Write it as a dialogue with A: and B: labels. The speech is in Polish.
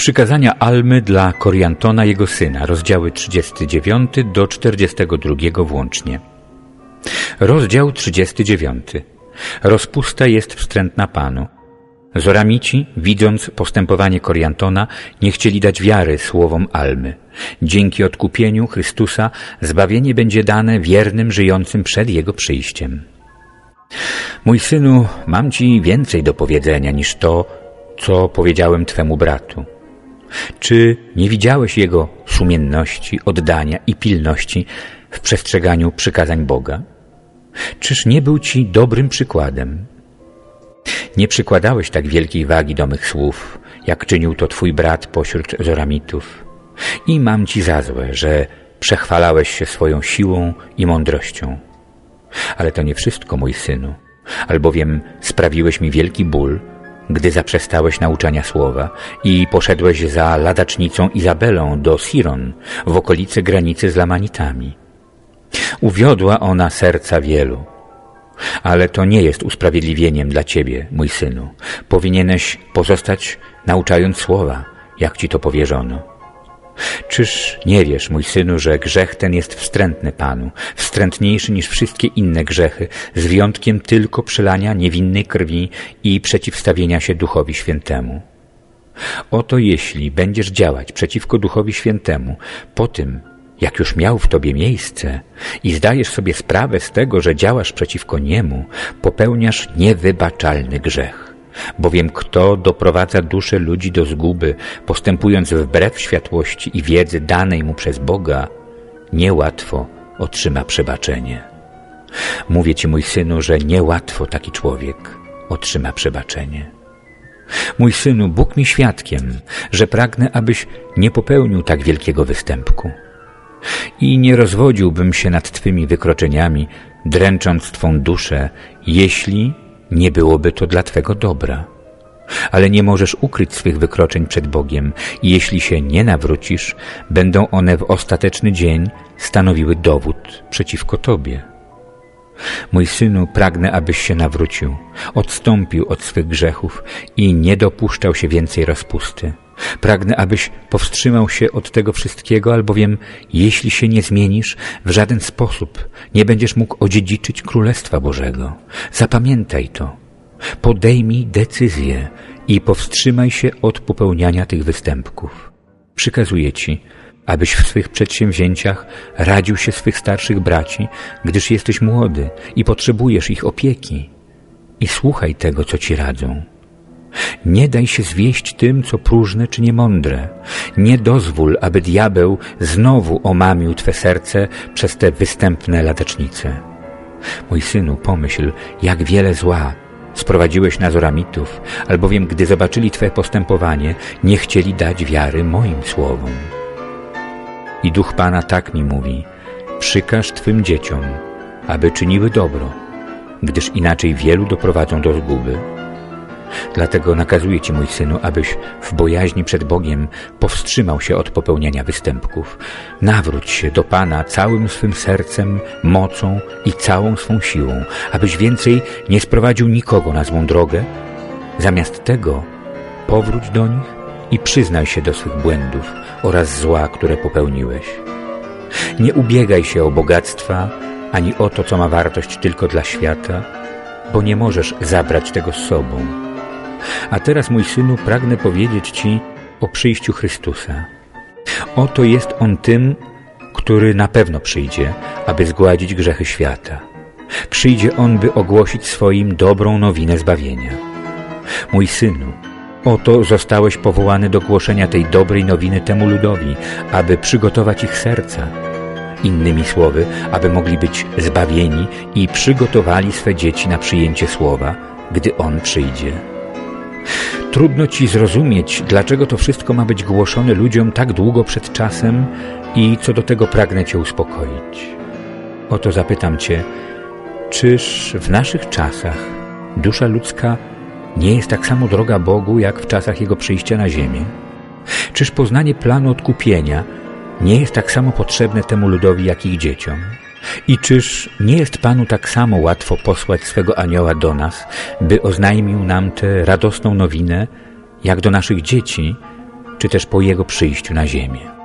A: Przykazania Almy dla Koriantona jego syna, rozdziały 39 do 42 włącznie. Rozdział 39. Rozpusta jest wstrętna Panu. Zoramici, widząc postępowanie Koriantona, nie chcieli dać wiary słowom Almy. Dzięki odkupieniu Chrystusa zbawienie będzie dane wiernym żyjącym przed Jego przyjściem. Mój synu, mam Ci więcej do powiedzenia niż to, co powiedziałem Twemu bratu. Czy nie widziałeś jego sumienności, oddania i pilności w przestrzeganiu przykazań Boga? Czyż nie był ci dobrym przykładem? Nie przykładałeś tak wielkiej wagi do mych słów, jak czynił to twój brat pośród Zoramitów. I mam ci za złe, że przechwalałeś się swoją siłą i mądrością. Ale to nie wszystko, mój synu, albowiem sprawiłeś mi wielki ból, gdy zaprzestałeś nauczania słowa i poszedłeś za ladacznicą Izabelą do Siron, w okolicy granicy z Lamanitami. Uwiodła ona serca wielu. Ale to nie jest usprawiedliwieniem dla ciebie, mój synu. Powinieneś pozostać nauczając słowa, jak ci to powierzono. Czyż nie wiesz, mój synu, że grzech ten jest wstrętny Panu, wstrętniejszy niż wszystkie inne grzechy, z wyjątkiem tylko przelania niewinnej krwi i przeciwstawienia się Duchowi Świętemu? Oto jeśli będziesz działać przeciwko Duchowi Świętemu, po tym, jak już miał w tobie miejsce i zdajesz sobie sprawę z tego, że działasz przeciwko niemu, popełniasz niewybaczalny grzech. Bowiem kto doprowadza dusze ludzi do zguby, postępując wbrew światłości i wiedzy danej mu przez Boga, niełatwo otrzyma przebaczenie. Mówię ci, mój synu, że niełatwo taki człowiek otrzyma przebaczenie. Mój synu, Bóg mi świadkiem, że pragnę, abyś nie popełnił tak wielkiego występku. I nie rozwodziłbym się nad Twymi wykroczeniami, dręcząc Twą duszę, jeśli nie byłoby to dla Twego dobra. Ale nie możesz ukryć swych wykroczeń przed Bogiem i jeśli się nie nawrócisz, będą one w ostateczny dzień stanowiły dowód przeciwko Tobie. Mój synu, pragnę, abyś się nawrócił, odstąpił od swych grzechów i nie dopuszczał się więcej rozpusty. Pragnę, abyś powstrzymał się od tego wszystkiego, albowiem jeśli się nie zmienisz, w żaden sposób nie będziesz mógł odziedziczyć Królestwa Bożego. Zapamiętaj to. Podejmij decyzję i powstrzymaj się od popełniania tych występków. Przykazuję Ci, abyś w swych przedsięwzięciach radził się swych starszych braci, gdyż jesteś młody i potrzebujesz ich opieki. I słuchaj tego, co Ci radzą. Nie daj się zwieść tym, co próżne czy niemądre. Nie dozwól, aby diabeł znowu omamił Twe serce przez te występne latecznice. Mój synu, pomyśl, jak wiele zła sprowadziłeś na Zoramitów, albowiem gdy zobaczyli Twe postępowanie, nie chcieli dać wiary moim słowom. I Duch Pana tak mi mówi, przykaż Twym dzieciom, aby czyniły dobro, gdyż inaczej wielu doprowadzą do zguby. Dlatego nakazuję Ci, mój synu, abyś w bojaźni przed Bogiem powstrzymał się od popełniania występków. Nawróć się do Pana całym swym sercem, mocą i całą swą siłą, abyś więcej nie sprowadził nikogo na złą drogę. Zamiast tego powróć do nich i przyznaj się do swych błędów oraz zła, które popełniłeś. Nie ubiegaj się o bogactwa, ani o to, co ma wartość tylko dla świata, bo nie możesz zabrać tego z sobą. A teraz, mój synu, pragnę powiedzieć Ci o przyjściu Chrystusa. Oto jest On tym, który na pewno przyjdzie, aby zgładzić grzechy świata. Przyjdzie On, by ogłosić swoim dobrą nowinę zbawienia. Mój synu, oto zostałeś powołany do głoszenia tej dobrej nowiny temu ludowi, aby przygotować ich serca. Innymi słowy, aby mogli być zbawieni i przygotowali swe dzieci na przyjęcie słowa, gdy On przyjdzie. Trudno ci zrozumieć, dlaczego to wszystko ma być głoszone ludziom tak długo przed czasem i co do tego pragnę cię uspokoić. Oto zapytam cię, czyż w naszych czasach dusza ludzka nie jest tak samo droga Bogu, jak w czasach Jego przyjścia na ziemię? Czyż poznanie planu odkupienia nie jest tak samo potrzebne temu ludowi, jak ich dzieciom? I czyż nie jest Panu tak samo łatwo posłać swego anioła do nas, by oznajmił nam tę radosną nowinę, jak do naszych dzieci, czy też po Jego przyjściu na ziemię.